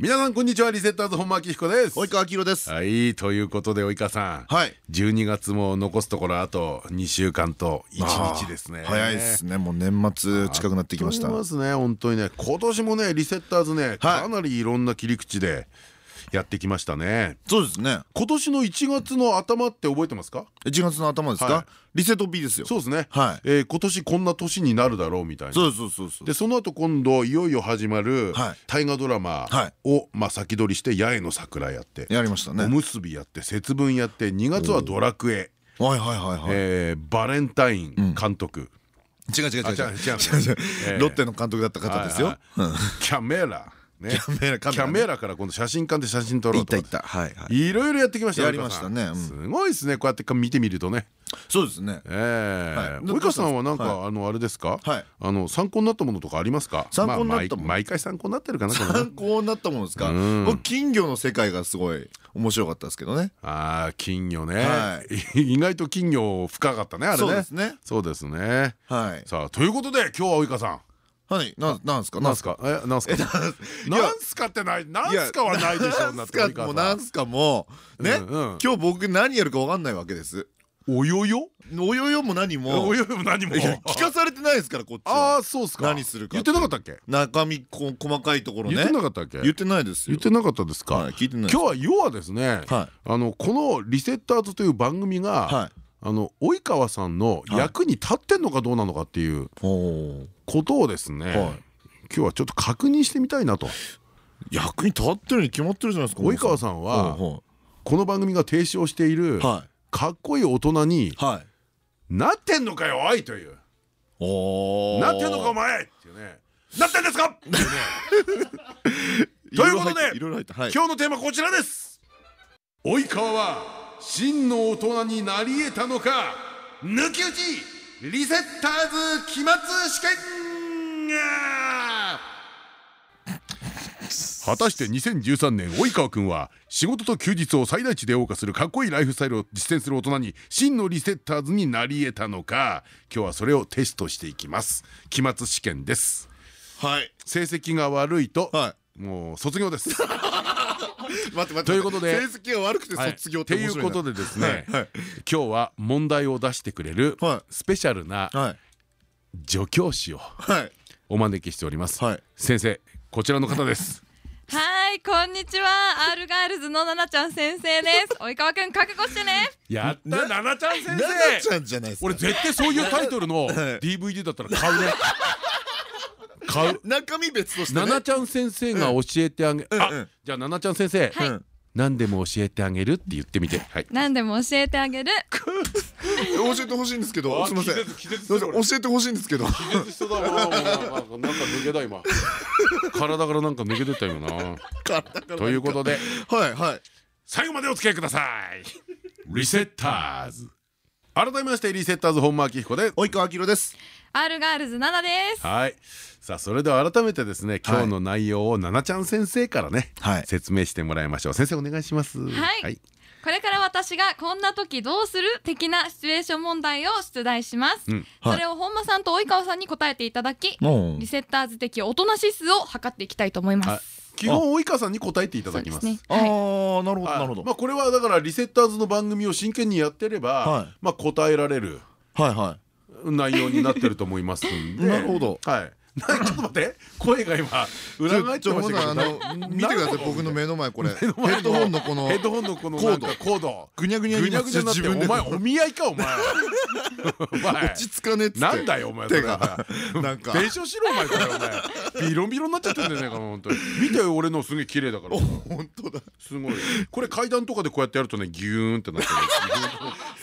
皆さんこんにちは。リセッターズ本間明彦です。及川明です。はい。ということで及川さん。はい。12月も残すところあと2週間と1日ですね。早いですね。もう年末近くなってきました。ますね。本当にね。今年もねリセッターズねかなりいろんな切り口でやってきましたね。そうですね。今年の1月の頭って覚えてますか？1月の頭ですか？リセット B ですよ。そうですね。はい。えー今年こんな年になるだろうみたいな。そうそうそうそうでその後今度いよいよ始まるはい。大河ドラマをまあ先取りして八重の桜やってやりましたね。おむすびやって節分やって2月はドラクエ。はいはいはいはい。えーバレンタイン監督。違う違う違う違う。あ違う違う。違う ロッテの監督だった方ですよ。はいはいキャメラね。キャメラから今度写真館で写真撮ろうったいろいろやってきましたやりました。ねうん。すごいですね。こうやって見てみるとね。そうですね。ええ。はい。及川さんはなんかはあのあれですか？はい。あの参考になったものとかありますか？参考になった毎毎回参考になってるかな参考になったものですか？うん。僕金魚の世界がすごい面白かったですけどね。ああ金魚ね、は 意外と金魚深かったねあれね。そうですね。そうですね。はい。さあということで今日は及川さんはいなんなんですか？なんすか？えなんすか？なんすかってない。なんすかはないでしょうなんすかもうなんすかもうね今日僕何やるか分かんないわけです。およよ？およよも何も。およよも何も。聞かされてないですからこっちあは。あそうっすか。何するか言ってなかったっけ？中身こ細かいところね。言ってなかったっけ？言ってないですよ。言ってなかったですか、はい聞いてない今日は要はですね、はい。あのこの「リセッターズ」という番組が、はい。あの及川さんの役に立ってんのかどうなのかっていうことをですね、はい。今日はちょっと確認してみたいなと。役に立ってるに決まってるじゃないですか及川さん。ははこの番組が提唱しているはかっこいい大人になってんのかよおいという。なってんのかお前。っていうね。なってんですか。っていうねということで今日のテーマこちらです。及川は真の大人になり得たのか抜き打ちリセッターズ期末試験果たして2013年及川君は仕事と休日を最大値で謳歌するかっこいいライフスタイルを実践する大人に真のリセッターズになり得たのか今日はそれをテストしていきます期末試験ですはい成績が悪いとはもう卒業です 待って待ってということで成績が悪くて卒業って面白いな。ということでですね今日は問題を出してくれるはい。スペシャルなはい。助教師をはい。お招きしております。はい。先生こちらの方です。はい、こんにちは。アールガールズのななちゃん先生です。及川くん覚悟してね。やったななちゃん先ななち生ゃんじゃないですか。俺絶対そういうタイトルの DVD だったら買うね買う。中身別としてね。ななちゃん先生が教えてあげあじゃあななちゃん先生何でも教えてあげるって言ってみて。はい。何でも教えてあげる。教えてほしいんですけどすみません。教えてほしいんですけど。ななんか抜けた今。体からなんか抜けてったよな。ということで。はいはい。最後までお付き合いください。リセッターズ。改めましてリセッターズ本間明彦で及川明ですアールガールズななです。はい。さあそれでは改めてですね今日の内容をななちゃん先生からね、はい。説明してもらいましょう。先生お願いします。はい。これから私がこんな時どうする的なシチュエーション問題を出題します。うん。はい。それを本間さんと及川さんに答えていただき、うん。リセッターズ的大人指数を測っていきたいと思いまはいす。基本及川さんに答えていただきます。すね。ああはい。なるほどはいなるほど。まあこれはだからリセッターズの番組を真剣にやってれば、はい。まあ答えられる。はいは内容になってると思いますんで。なるほど。はい。な ちょっと待って。声が今裏返ってましたけ見てください僕の目の前これ。ヘッドホンのこのヘッドホンのこのコード。コード。ぐにゃぐにゃぐになってにゃぐにゃお前お見合いか お前。落ち着かねえって。なんだよお前手が。なんか。弁償しろお前これお前。ビロンビロンになっちゃってんじゃないかな本当に。見てよ俺のすげえ綺麗だから。本当だ。すごい。これ階段とかでこうやってやるとねギューンってなってる。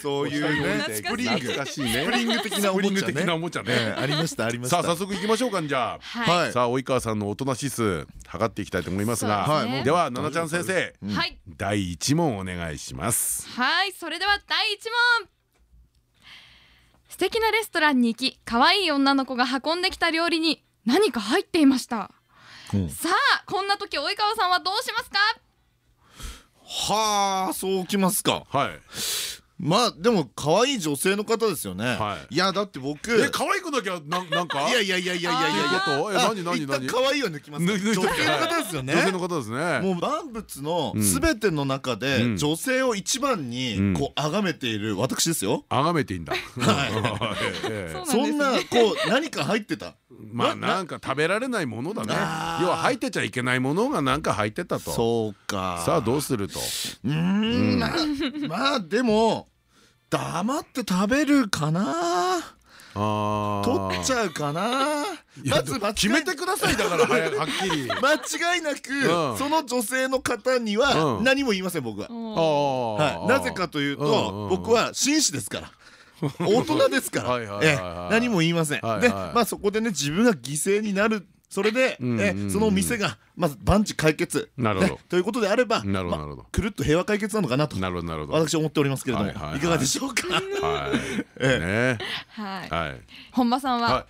そういうね。スプリング。懐かしいね。スプリング的なおもちゃね。ありましたありました。さあ早速行きましょうかんじゃあはい。はい。さあ及川さんの大人指数測っていきたいと思いますがそうですね。では奈々ちゃん先生はい。第一問お願いします。はいそれでは第一問。素敵なレストランに行き可愛い女の子が運んできた料理に何か入っていました。うん。さあこんな時及川さんはどうしますか？はあそうきますか。はいまあでも可愛い女性の方ですよね。はい。いやだって僕え可愛くなきゃなんなんか？いやいやいやいやいやいや。ことえあ何何何？可愛いは抜きます女性の方ですよね。女性の方ですね。もう万物のうん。すべての中でうん。女性を一番うん。にこう崇めている私ですよ。崇めていいんだ。は ええそうそんなこう何か入ってた？まあなんか食べられないものだね。要は入ってちゃいけないものがなんか入ってたと。そうか。さあどうすると？うーん。まあまあでも黙って食べるかな？あ取っちゃうかな？まず決めてくださいだからはっきり。間違いなくうん。その女性の方にはうん。何も言いません僕は。なぜかというと僕は紳士ですから。大人ですから。ええ何も言いません。でまあそこでね自分が犠牲になる。それでえその店がまず万事解決。なるほど。ねということであればくるっと平和解決なのかなと。なるほどなるほど。私は思っておりますけれどもはいかがでしょうか？はい。えね。はい。はい。本間さんは？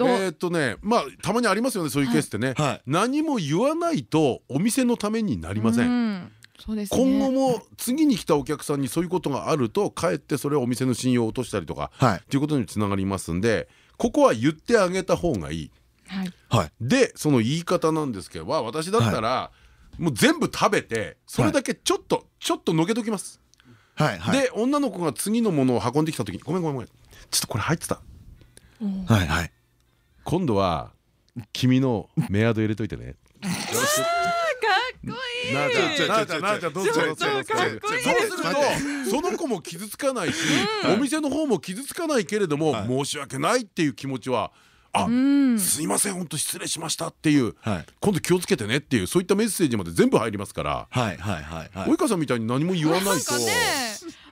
えーっとねまあたまにありますよねそういうケースってね。はい。何も言わないとお店のためになりません。んそうですね。今後も次に来たお客さんにそういうことがあるとかえってそれはお店の信用を落としたりとかはい。っていうことにつながりますんでここは言ってあげた方がいい。はい。はい。でその言い方なんですけどわ私だったらもう全部食べてそれだけちょっとちょっとのけときます。はいはい。で女の子が次のものを運んできた時に「ごめんごめんごめん。ちょっとこれ入ってた。はいはい。今度は君のメアド入れといてね」かっこいい。なあちゃんなあちゃんなあちゃんどうぞ。どうぞちょっとかっこいいそうするとその子も傷つかないしお店の方も傷つかないけれどもはい。申し訳ないっていう気持ちはあうん。すいません本当失礼しましたっていうはい。今度気をつけてねっていうそういったメッセージまで全部入りますからはいはいはいはい。及。川さんみたいに何も言わないと。なんかね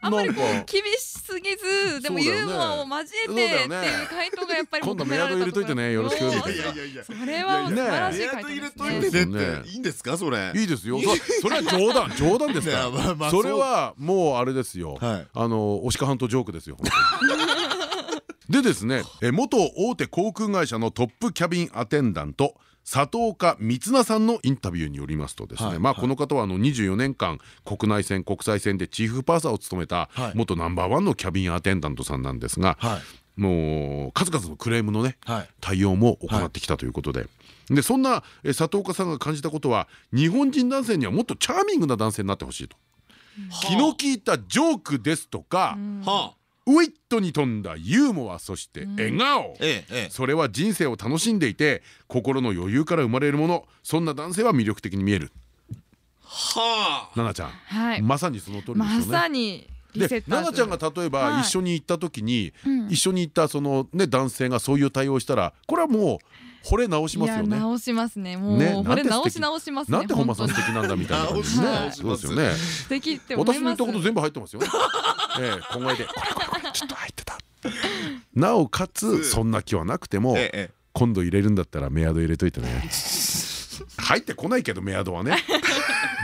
あんまりこう厳しすぎずでもユーモアを交えてっていう回答がやっぱり今度メアド入れといてねよろしく。それは素晴らしい回答でと入れとすねいてねねっていいんですかそれ。いいですよそそれは冗談冗談ですから。あそれはもうあれですよ。はい。あの押川半島ジョークですよ本当に。でですねえ元大手航空会社のトップキャビンアテンダント佐藤岡光奈さんのインタビューによりますとですね、この方はあの24年間国内線国際線でチーフパーサーを務めたはい。元ナンバーワンのキャビンアテンダントさんなんですが、はい。もう数々のクレームのねはい。対応も行ってきたということで。でそんなえ佐藤岡さんが感じたことは日本人男性にはもっとチャーミングな男性になってほしいと。気の利いたジョークですとか、はあ。ウィットに富んだユーモアそして笑顔。それは人生を楽しんでいて心の余裕から生まれるものそんな男性は魅力的に見える。は奈々ちゃん、はい。まさにその通りですよまね。さにリで奈々ちゃんが例えばはい。一緒に行った時に、うん。一緒に行ったそのね男性がそういう対応をしたらこれはもう惚れ直しますよね。いや直しますね。もうねこれ直し直しますねなんて本間さん素敵なんだみたいな感じでそうですよね。素敵って思います。私の言ったこと全部入ってますよ。ええ小声で これこれこれちょっと入ってた。なおかつそんな気はなくてもええ。今度入れるんだったらメアド入れといてね。入ってこないけどメアドはね。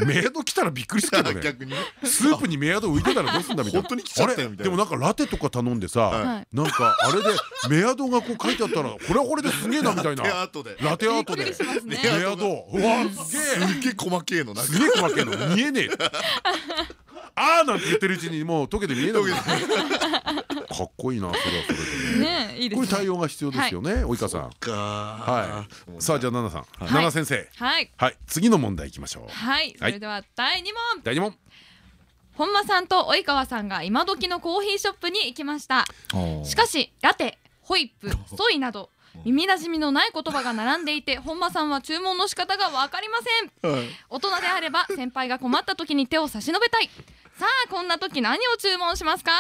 メアド来たらびっくりするけどね。逆。スープにメアド浮いてたらどうすんだみたいな。でもなんかラテとか頼んでさはいなんかあれでメアドがこう書いてあったらこれはこれですげえなみたいな。ラテアートでメアドうわすげえすっげえ細けえのすげえ細けえの見えねえあーなんて言ってるうちにもう溶けて見えなくなるかっこいいなそれはそれで。ねねいいですね。これ対応が必要ですよね及川さん。か。は。はい。さあじゃあ奈々さん。い。奈々先生。はい。はい。次の問題いきましょう。はい。それでは第2問。第二問。本間さんと及川さんが今時のコーヒーショップに行きました。ししかしラテホイップソイなど耳なじみのない言葉が並んでいて本間さんは注文の仕方が分かりません。大人であれば先輩が困った時に手を差し伸べたいさあこんな時何を注文しますか？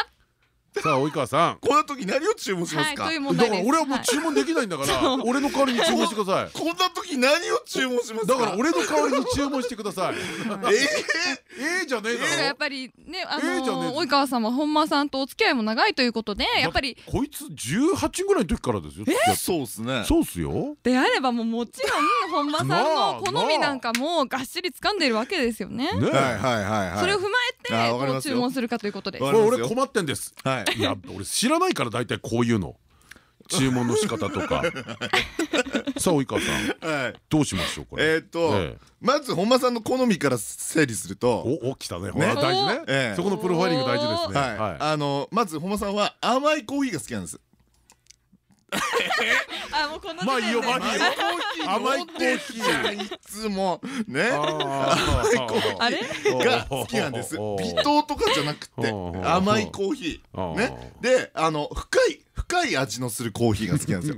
さあ及川さん。こんな時何を注文しますか？はいう問だから俺はもうはい。注文できないんだから俺の代わりに注文してください。こんな時何を注文しますか？だから俺の代わりに注文してください。え ええじゃねえだろ。やっぱりねあの及川さんは本間さんとお付き合いも長いということでやっぱり。こいつ18ぐらいの時からですよ。付き合ってそうっすね。そうっすよ。であればもうもちろん本間さんの好みなんかもがっしり掴んでいるわけですよね。ねはいはいはいはい。それを踏まえて注文するかということで。す。わこれ俺困ってんです。はいい。や俺知らないから大体こういうの。注文の仕方とか。さあ及川さん。はい。どうしましょうこれ。えーっとええ。まず本間さんの好みから整理すると。おお来たね。ほら大事ね。ええ。そこのプロファイリング大事ですね。あのまず本間さんは甘いコーヒーが好きなんですあもうこのまあいいよまあいいよ。甘いコーヒーいつもね。ああれ？が好きなんです。微糖とかじゃなくて甘いコーヒー。ね。であの深い深い味のするコーヒーが好きなんですよ。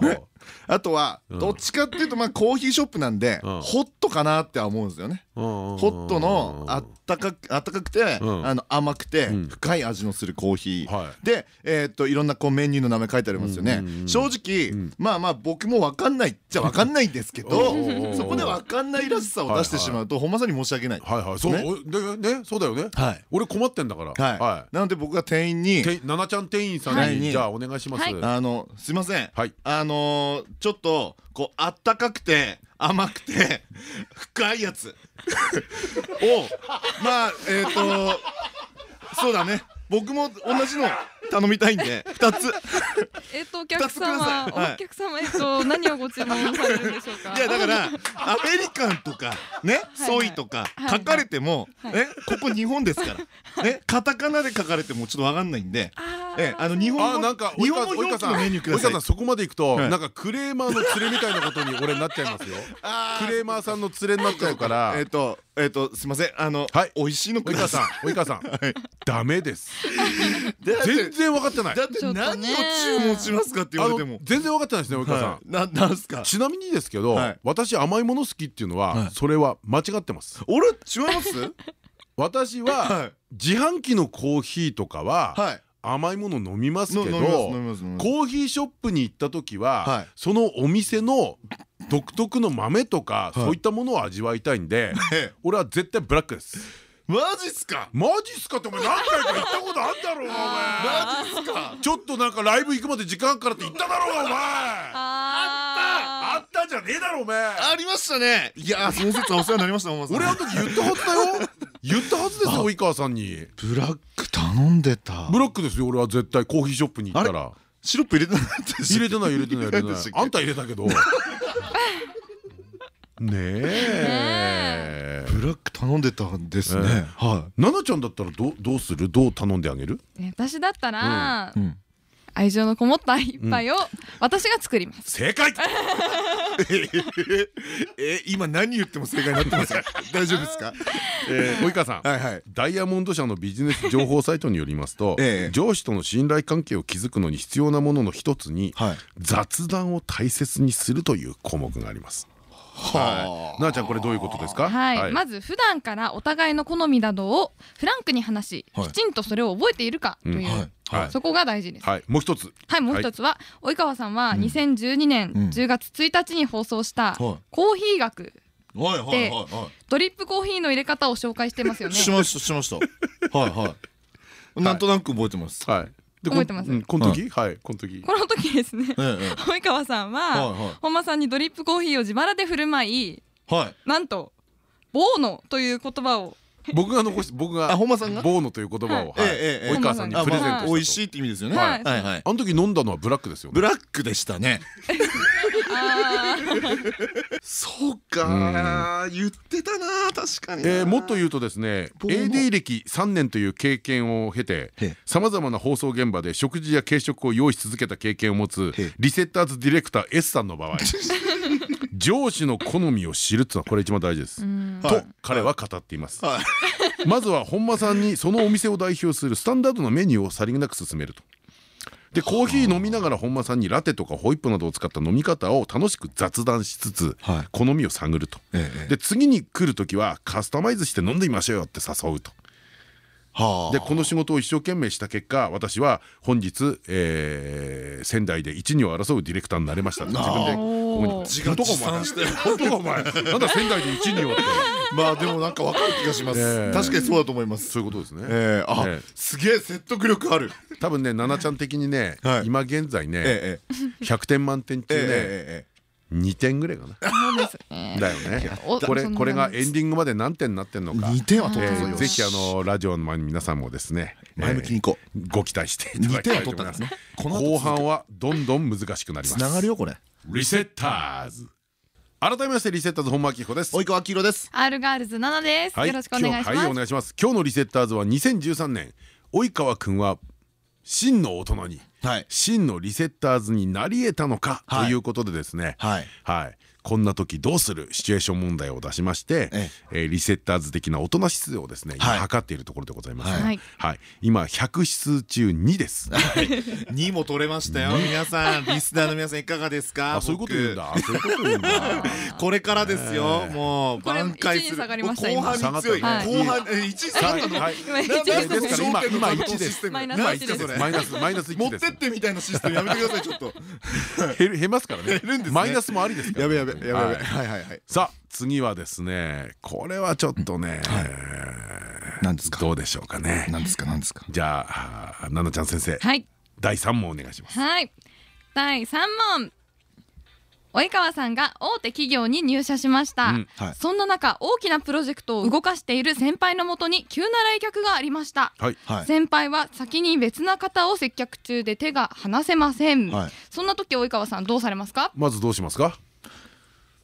ね。あとはどっちかっていうとまあコーヒーショップなんでうん。ホットかなっては思うんですよねホホットのあったかくあったかくてうん。あの甘くてうん。深い味のするコーヒー。はい。でえーっといろんなこうメニューの名前書いてありますよね。うんうんうん正直ん。まあまあ僕も分かんないっちゃ分かんないんですけどそこで分かんないらしさを出してしまうと本間さんに申し訳ない。はいはい。そうね。おでねそうだよね。はい。俺困ってんだから。はい。はなので僕が店員にいてななちゃん店員さんはい。にじゃあお願いします。はい。あのすいません。はい。あのーちょっとこうあったかくて甘くて深いやつ。をまあえっ、とそうだね。僕も同じの頼みたいんで2つ。えっとお客様い。はい。お客様えっと何をご注文されるんでしょうか？いやだからアメリカンとかねはい。ソイとかはい。書かれてもはい。えここ日本ですから。ねカタカナで書かれてもちょっとわかんないんで。えあの日本語あなんか日本語表記のメニューください。そこまで行くとはい。なんかクレーマーの連れみたいなことに俺なっちゃいますよ。クレーマーさんの連れになっちゃうから。えっとえっとすいません。あのはい。美味しいのく及川さんださい及川さん。ダメです。全然分かってない。だって何をね。注文しますかって言われても。全然分かってないですね及川さん。はい。ななんすか？ちなみにですけど、はい。私甘いもの好きっていうのは、はい。それは間違ってます。俺違います？私は、はい。自販機のコーヒーとかは、はい。甘いもの飲みますけどコーヒーショップに行った時は、はい。そのお店の独特の豆とか、い。そういったものを味わいたいんでええ。俺は絶対ブラックですマジっすか？マジっすかってお前何回か行ったことあんだろうがお前。マジっすか？ちょっとなんかライブ行くまで時間かかるって言っただろうがお前。ああったじゃねえだろお前。ありましたね。いやーその説はお世話になりました俺あの時言ったはずだよ。言ったはずですよ及川さんに。ブラック頼んでた。ブラックですよ俺は絶対コーヒーショップに行ったら。シロップ入れてない入れてない入れてないあんた入れたけど。ねえブラック頼んでたんですえねは奈々ちゃんだったらどうどうする？どう頼んであげる？ー私だったら愛情のこもった一杯を私が作ります。正解！え今何言っても正解になってますか？大丈夫ですか？えー及川さん。はいはい。ダイヤモンド社のビジネス情報サイトによりますと、ええ。上司との信頼関係を築くのに必要なものの一つに、はい。雑談を大切にするという項目があります。はい。なあちゃんこれどういうことですか？はい、まず普段からお互いの好みなどをフランクに話し、はい。きちんとそれを覚えているかという、うん。はい。はい。そこが大事です。はい。もう一つ。はい、もう一つは、及川さんは2012年うん10月1日に放送したはい。コーヒー学はいはいはいはドリップコーヒーの入れ方を紹介してますよね。いしましたしました。はい。はい。なんとなく覚えてます。はい。で覚えてます？うんこの時、はい、この時。この時ですね、えええ及川さんは、本間さんにドリップコーヒーを自腹で振る舞い、えはい。なんとボーノという言葉を。僕が残し僕があ本間さんが？ボーノという言葉を、はい。ええええ及川さんにプレゼントしたと。美味しいって意味ですよね。ははいいはい。あの時飲んだのはブラックですよね。ブラックでしたね そうか。言ってたな確かにな。えーもっと言うとですね AD 歴3年という経験を経てさまざまな放送現場で食事や軽食を用意し続けた経験を持つリセッターズディレクター S さんの場合。上司の好みを知るっていうのはこれ一番大事です。うん。と彼は語っています。はい。まずは本間さんにそのお店を代表するスタンダードなメニューをさりげなく勧めると。でコーヒー飲みながら本間さんにラテとかホイップなどを使った飲み方を楽しく雑談しつつはい好みを探ると。ええええで次に来る時はカスタマイズして飲んでみましょうよって誘うと。はあ。でこの仕事を一生懸命した結果私は本日、えー仙台で一二を争うディレクターになれましたって自分で。ここに自画自賛して本当かお前なんだ仙台で一二をってまあでもなんかわかる気がします。ええ。確かにそうだと思います。そういうことですね。ええあええ。すげえ説得力ある。多分ね奈々ちゃん的にねはい。今現在ねええ100点満点中ええねええ2点ぐらいかな。だよね。おこれこれがエンディングまで何点になってんのか。2点は取ったぞ。よえーぜひあのラジオの前に皆さんもですね前向きにいこう。えーご期待していただ2点きたいとは取ったんです思いますね。この後後半はどんどん難しくなります。つながるよこれ。リセッターズ。改めましてリセッターズ本間明彦です。及川黄色です。R ガールズ7です、はい。よろしくお願いします、今日はいお願いします。今日のリセッターズは2013年。及川くんは真の大人にはい真のリセッターズになり得たのかとはいいうことでですね。はい。はいこんな時どうする？シチュエーション問題を出しましてええ。ーリセッターズ的な大人指数をですね今はい。測っているところでございます。はい。はい。今100指数中2です。2も取れましたよ皆さん。リスナーの皆さんいかがですか？あそういうこと言うんだ。そういうこと言うんだ。僕 これからですよ。もう挽回する。一に下がりました後半に強い。今後半え一下がったの？ですだですから今今焦点の1です。システムマイナスなん一ですかそれ。マイナスマイナス1持ってってみたいなシステムやめてくださいちょっと。減りますからね。るんですね。マイナスもありですからやべやべ。やべやべ。はい。はいはいはい。さあ次はですねこれはちょっとね何ですか？どうでしょうかね。何ですか？何ですか？じゃああ奈々ちゃん先生。はい。第3問お願いします。はい。第3問。及川さんが大手企業に入社しました、うん。はい。そんな中大きなプロジェクトを動かしている先輩のもとに急な来客がありました。はい。はい。先輩は先に別な方を接客中で手が離せません、はい。そんな時及川さんどうされますか？まずどうしますか？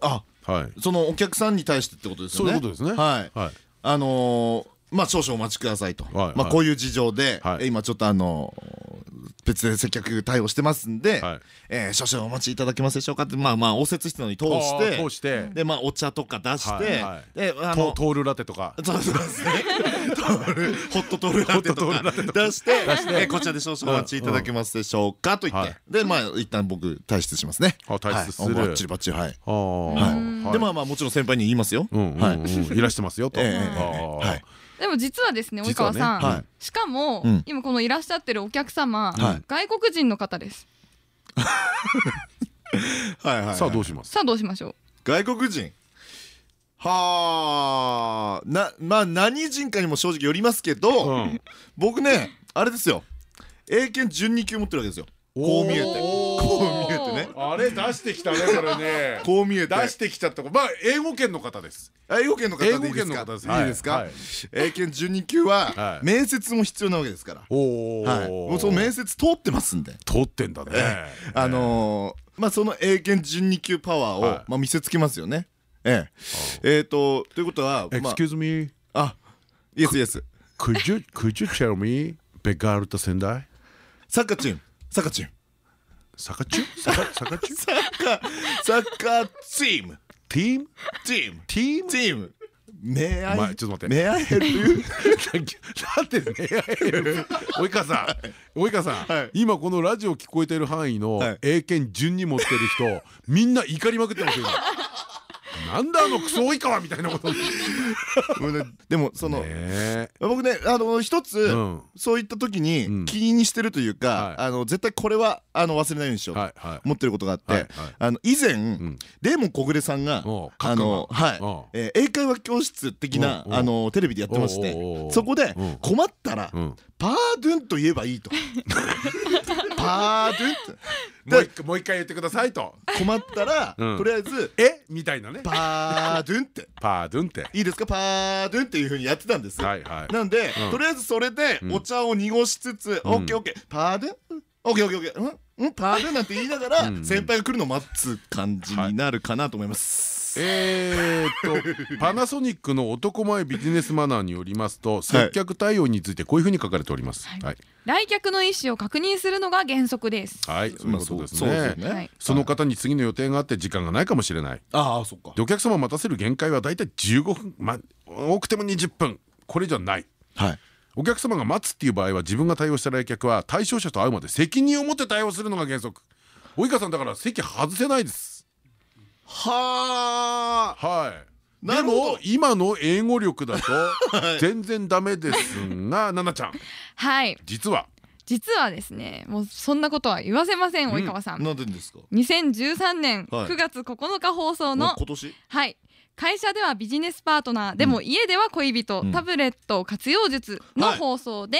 あはい。そのお客さんに対してってことですよね。そういうことですね。はい。はい。あのーまあ少々お待ちくださいと。はい。まあこういう事情ではい。え今ちょっとあのー別で接客対応してますんではい。えー少々お待ちいただけますでしょうかってまあまあ応接室のに通しあてー通して。でまあお茶とか出してはいはい。であのトトールラテとか。そうそうですね。トールホットトールラテとホットトールラテか。出して、えこちらで少々お待ちいただけますでしょうかと言っはい。て、でまあ一旦僕退出しますね。あ退出する。はい。バッチリバッチリはい。はい。でまあまあもちろん先輩に言いますよ。うんうんはい。うん。い。らしてますよと。えー。はい。でも実はですね及川さん、はいしかも、うん今このいらっしゃってるお客様、はい外国人の方です はいはい。さあどうします？さあどうしましょう？外国人。はあ。なまあ何人かにも正直よりますけど、うん僕ねあれですよ。英検準2級持ってるわけですよ。こう見えて。こう見えてね。あれ出してきたねこれね。こう見えて。出してきちゃったまあ英語圏の方です。あ英語圏の方でいいですか？英語圏の方です。い。いですか、英検準2級は、はい。面接も必要なわけですから、おおはい、もうその面接通ってますんで、通ってんだね。あのーまあその英検準2級パワーを、はい。まあ見せつけますよね。ええ。えーとということはまあ。Excuse me あイエスイエス could you could you tell me ベガルタ仙台サッカーチームサッカーチームサカチュサカサカチュサッカーサッカーチームティームチームティームチームめあお前いちょっと待って。めあいヘルプだってね及川さん。及川さん、はい。今このラジオ聞こえてる範囲のはい。英検順に持ってる人みんな怒りまくってますよ今なんだあのクソ及川みたいなこと。でもその、え。僕ねあの一つ、うん。そういった時うん。に気にしてるというか、はい。あの絶対これはあの忘れないようにしようと思ってることがあって、あの以前、ん。レーモン小暮さんがあの、はい。英会話教室的なあのテレビでやってまして。そこでうん困ったら、うん。パードゥンと言えばいいと パードゥンともう一回もう一回言ってくださいと。困ったら、うん。とりあえずえ？みたいなね。パードゥンって。パードゥンって。いいですか？パードゥンっていうふうにやってたんです、なんで、うん。とりあえずそれでん。お茶を濁しつつ、オッケーオッケー。パーデン？オッケーオッケーオッケー。うん？うん？パーデンなんて言いながら、うん。先輩が来るのを待つ感じになるかなと思います。えーっとパナソニックの男前ビジネスマナーによりますと接客対応についてこういうふうに書かれております。はい。来客の意思を確認するのが原則です。はい。そういうことですそうですね。その方に次の予定があって時間がないかもしれない。ああそっか。でお客様を待たせる限界はだいたい15分ま多くても20分。これ以上ない。はい。お客様が待つっていう場合は自分が対応した来客は対象者と会うまで責任を持って対応するのが原則。及川さんだから席外せないですはあ。はい。でも今の英語力だと 全然ダメですが 奈々ちゃん。はい。実は。実はですねもうそんなことは言わせません及川さん、なんでですか？2013年はい。9月9日放送の、今年？はい会社ではビジネスパートナー。でも家では恋人、うん。タブレット活用術のはい。放送で、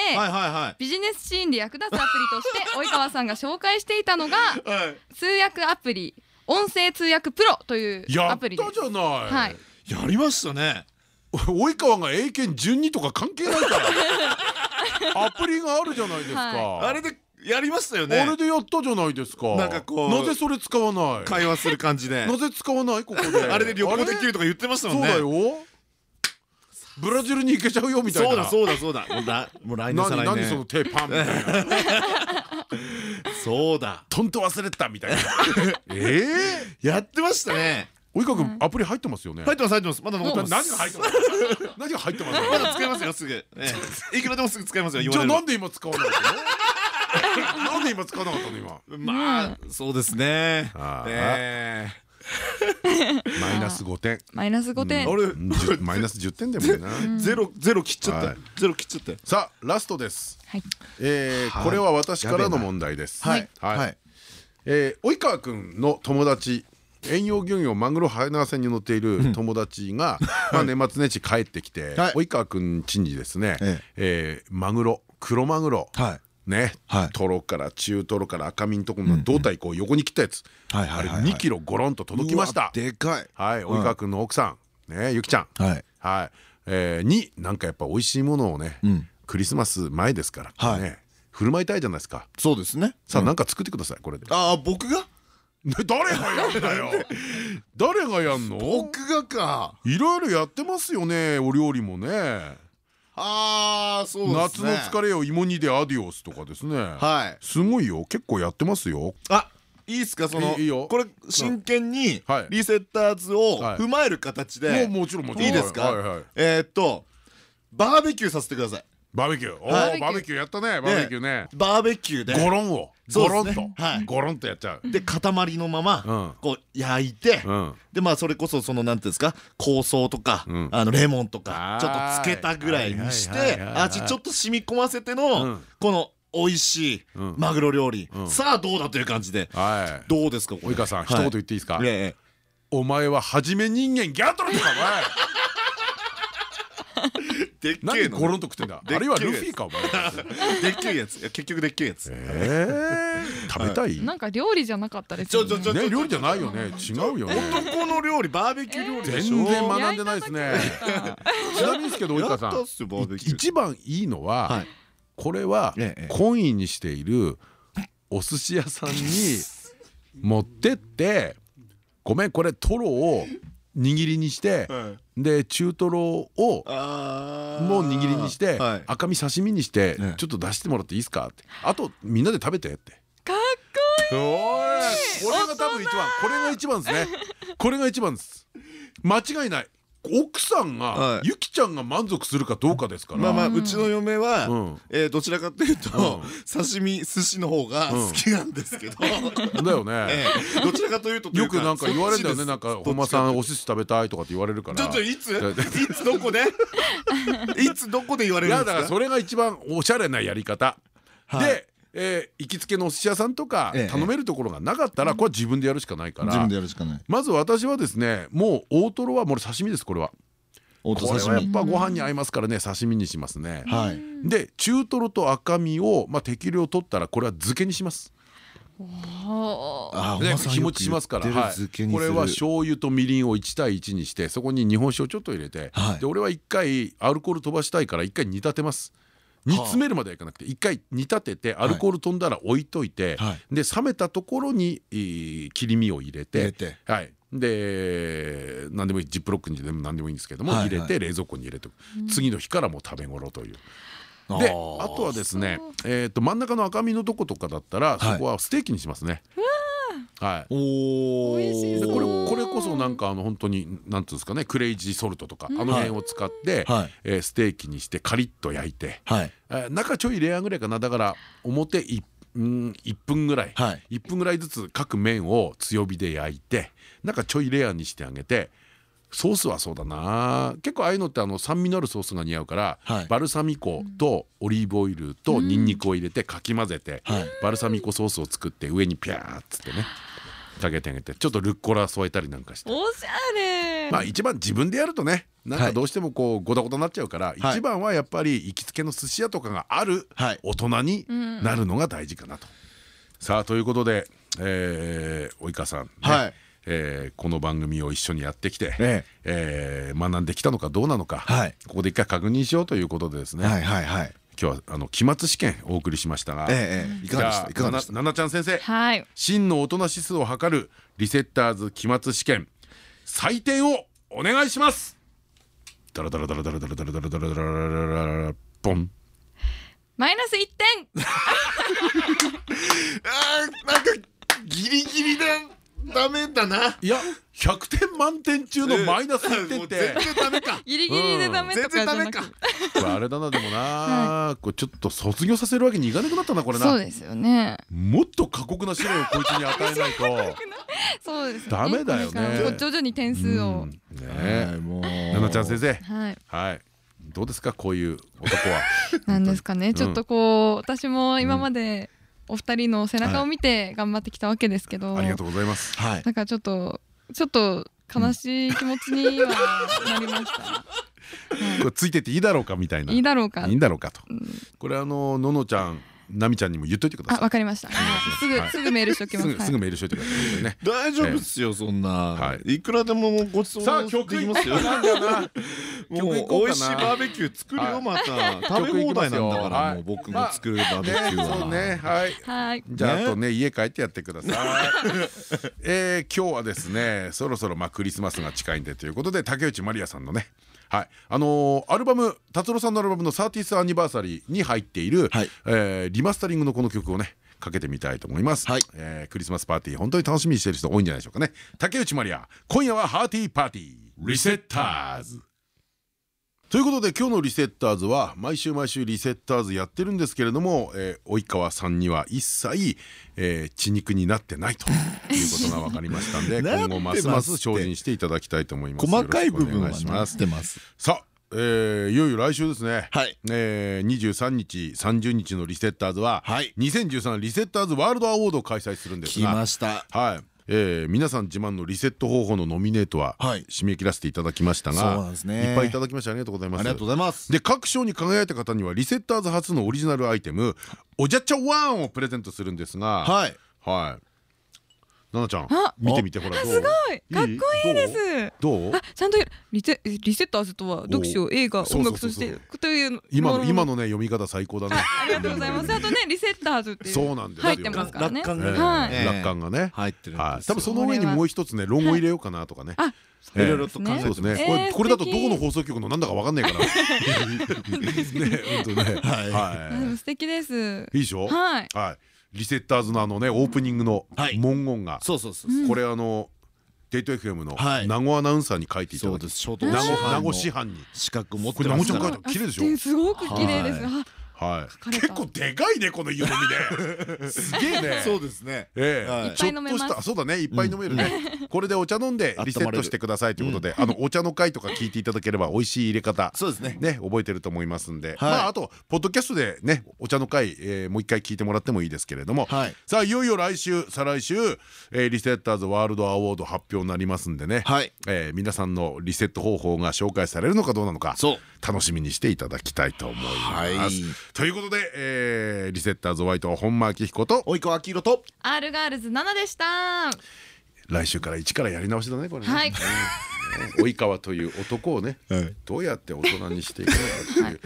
ビジネスシーンで役立つアプリとして 及川さんが紹介していたのが通訳アプリ音声通訳プロというやったアプリです。じゃない、はい。やりましたね。及川が英検順にとか関係ないから。アプリがあるじゃないですか、はあれでやりましたよね。あれでやったじゃないですか。なんかこうなぜそれ使わない？会話する感じで。なぜ使わない？ここで。あれで旅行できあれるとか言ってましたもそうんねだよブラジルに行けちゃうよみたいな。そうだそうだそうだ。もうだもう来年再何来年。何その手パンみたいな。そうだ。トント忘れてたみたいな。ええやってましたね。及川君アプリ入ってますよね。入ってます入ってます。まだ残ってなます。何が入ってます？何が入ってます？まだ使えますよすぐ。ええ。いくらでもすぐ使えますよじゃあなんで今使わなかったの？なんで今使わなかったの今？まあそうですね。あー。え マイナス5点。マイナス5点、えあれ？10マイナス10点でもいいな。ゼロゼロ切っちゃった。はい。ゼロ切っちゃった。さあラストです。はい。えこれは私からの問題です。はいはい。はい。えー及川君の友達遠洋漁業マグロハイナー船に乗っている友達が、まあ 年末年始帰ってきて、はい。及川君家にですね、え。えーマグロ黒マグロ、はいね、はい。トロから中トロから赤身のところの胴体こう横に切ったやつ、はいあれはいはい。はい2キロゴロンと届きました。でかい。はい及川君の奥さん。ねゆきちゃん。はい。はい、えーになんかやっぱ美味しいものをね、うん。クリスマス前ですから、はい。ね振る舞いたいじゃないですか。そうですね。さあなんか作ってくださいこれで。ああ僕が？ね誰がやんだよ。誰がやんの？僕がか。いろいろやってますよねお料理もねああそうですね。夏の疲れを芋煮でアディオスとかですね。はい。すごいよ。結構やってますよ。あいいっすか？そのいいいいよ。これ真剣にはい。リセッターズをはい。踏まえる形もうでもちろんもちろん。いいですか？えーっとバーベキューさせてくださいバーベキュー。おおはいバーベキューやったね。バーベキューね。バーベキューで。ゴロンを。ゴロンと。ゴロンとやっちゃう。で塊のまうん。まこう焼いてうん。でまあそれこそそのなんていうんですか香草とかうん。あのレモンとかちょっとはいつけたぐらいにして味ちょっと染み込ませてうのん。この美味しいうん。マグロ料理。うん。さあどうだという感じで。はい。どうですか及川さん一はい言言っていいですか？ええ。お前ははじめ人間ギャトルとかでっけ何えのゴロンと食ってんだ？あるいはルフィかお前。でっけえやつ。いや結局でっけえやつ。えー。食べたい？なんか料理じゃなかったですよね。ちょちょちょね料理じゃないよね違うよね男の料理バーベキュー料理全然学んでないですねちなみにですけど及や川さん一番いいのは、はいこれはええ懇意にしているお寿司屋さんに持ってってごめんこれトロを握りにして、はい。で中トロをもう握りにして、はい。赤身刺身にして、ええちょっと出してもらっていいですか？って。あとみんなで食べてって。かっおい。これが多分一番これが一番ですね。これが一番で す。間違いない奥さんが、はい。ゆきちゃんが満足するかどうかですから。まあまあうちの嫁は、どちらかというと、うん。刺身寿司の方が好きなんですけど、だよね、ええ。どちらかというとようくなんか言われるんだよね。なんか本間さんお寿寿司食べたいとかって言われるから。ちょっといつ？いつどこで？いつどこで言われいやるんですか？だからそれが一番おしゃれなやり方、はい。で、えー行きつけのお寿司屋さんとかええ。頼めるところがなかったらこれは自分でやるしかないから、やるしかない。まず私はですねもう大トロはもう刺身ですこれは。おこれはやっぱご飯に合いますからね刺身にしますね。はい。で中トロと赤身をまあ適量取ったらこれは漬けにします。はあであおばさん日持ちしますから、はい。これは醤油とみりんを1対1にしてそこに日本酒をちょっと入れて、はい。で俺は1回アルコール飛ばしたいから1回煮立てます煮詰めるまではいかなくて1回煮立ててアルコール飛んだら置いといて、はい。で冷めたところにえー切り身を入れて入れて。はい、で何でもいいジップロックにでも何でもいいんですけども、はいはい。入れて冷蔵庫に入れて次の日からもう食べ頃という。であとはですね、えー、と真ん中の赤身のとことかだったら、そこはステーキにしますね。はい、おおこれこれこそなんかあの本当になんていうんですかねクレイジーソルトとかあの辺を使って、はい。えーステーキにしてカリッと焼いて、はい。えー中ちょいレアぐらいかな。だから表 1, うん1分ぐらい、はい。1分ぐらいずつ各面を強火で焼いて中ちょいレアにしてあげてソースはそうだな。結構ああいうのってあの酸味のあるソースが似合うから、はい。バルサミコとオリーブオイルとニンニクを入れてかき混ぜて、はい。バルサミコソースを作って上にピャーっつってねかけてあげてちょっとルッコラ添えたりなんかして。おしゃれ。まあ一番自分でやるとねなんかどうしてもこうゴタゴタになっちゃうから、はい。一番はやっぱり行きつけの寿司屋とかがあるはい。大人になるのが大事かなと。さあということで、えー、及川さん、ね。はいえーこの番組を一緒にやってきて、ええ。ー学んできたのかどうなのか、はい。ここで一回確認しようということでですね、はいはいはい。今日はあの期末試験お送りしましたが、ええええ。いかがでした？いかがでした？なななちゃん先生はい。真の大人指数を測るリセッターズ期末試験採点をお願いします。ダラダラダラダラダラダラダラダラダラダラポンマイナス1点あーなんかギリギリでダメだな。いや100点満点中のマイナス1点って。全然ダメか。ギリギリでダメとかじゃなく全然ダメてこれあれだなでもなこれちょっと卒業させるわけにいかなくなったなこれな。そうですよね。もっと過酷な試練をこいつに与えないと。そうですダメだよね。徐々に点数を。うん。ね。はえいもう。ななちゃん先生。はい。はい。どうですかこういう男は。なんですかね。ちょっとこう私も今までお二人の背中を見て頑張ってきたわけですけどありがとうございます。はい。なんかちょっとちょっと悲しい気持ちにはなりました。これついてっていいだろうかみたいな。いいだろうか。いいんだろうかと。うん。これあのののちゃんなみちゃんにも言っといてくだあさい。わかりました。すぐはい。すぐメールしておきます。す。ぐメールしといてくださいね。大丈夫っすよそんな。はい。いくらでもごちそうさあで曲いきますよ。なんだよな。もう美味しいバーベキュー作るはい。よまた。食べ放題なんだからはい。もう僕が作るバーベキューねそうはね。はい。はい。じゃあねあとね家帰ってやってください。えー今日はですねそろそろまあクリスマスが近いんでということで竹内まりやさんのねはい。あのーアルバム達郎さんのアルバムの 30th アニバーサリーに入っている、はい。えーリマスタリングのこの曲をねかけてみたいと思います、はい。えークリスマスパーティー本当に楽しみにしてる人多いんじゃないでしょうかね。竹内まりや今夜はハーティーパーティー。リセッターズということで今日のリセッターズは毎週毎週リセッターズやってるんですけれども、えー及川さんには一切、えー血肉になってないということが分かりましたんで 今後ますます精進していただきたいと思います。細かい部分はなっ願いします。てますさあ、えーいよいよ来週ですね、はい。えー、23日30日のリセッターズは、はい。2013リセッターズワールドアワードを開催するんです来がました。はい、えー皆さん自慢のリセット方法のノミネートははい。締め切らせていただきましたが、ね。いっぱいいただきましてありがとうございます。ありがとうございます。で各賞に輝いた方にはリセッターズ初のオリジナルアイテムおじゃっちゃワンをプレゼントするんですがはい。はいななちゃんあ見てみてほらどう？すごい。かっこいいです。どう？ちゃんとリセリセッターズとは読書映画音楽そしてという今の今ののね読み方最高だね。ありがとうございます。あとねリセッターズっていうそうなんですよ。入ってますからね。楽観えがね。入ってる多分その上にもう一つねロゴ入れようかなとかね。い。ろいろと考えてそうですね。えーこれこれだとどこの放送局のなんだかわかんないから。ね本当ね。はい。素敵です。いいいでしょ？はい。はいリセッターズのあのねオープニングのはい。文言がそうそうそうう。んこれあのデート FM のはい。名護アナウンサーに書いていたそだき名護師範名護の師範に。資格持っこれ名護ちゃん書いてますからて綺麗でしょ？あすごく綺麗です。はい。結構でかいねこの湯飲みで すげえね。そうですね。えはい。え、ちょっとしたそうだね。いっぱい飲めるね、これでお茶飲んでリセットしてくださいということで、あのお茶の会とか聞いていただければ美味しい入れ方そうですね。ね覚えてると思いますんで、まああとポッドキャストでねお茶の会、えーもう一回聞いてもらってもいいですけれども、はい。さあいよいよ来週再来週、えーリセッターズワールドアワード発表になりますんでね、はい。えー皆さんのリセット方法が紹介されるのかどうなのかそう。楽しみにしていただきたいと思います。はい。ということで、えーリセッターズホワイト本間明彦と及川明宏と R ガールズ7でした。来週から一からやり直しだねこれね。はいね及川という男をね、はいどうやって大人にしていくのかっ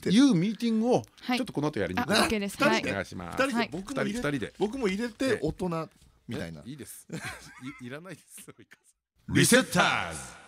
ていう、いういうミーティングをはいちょっとこの後やりに行あくす。二人はいお。願いします。二人ではい僕も入れ二人二人で僕も入れて大人みたいないいです。いいらないです。リセッターズ。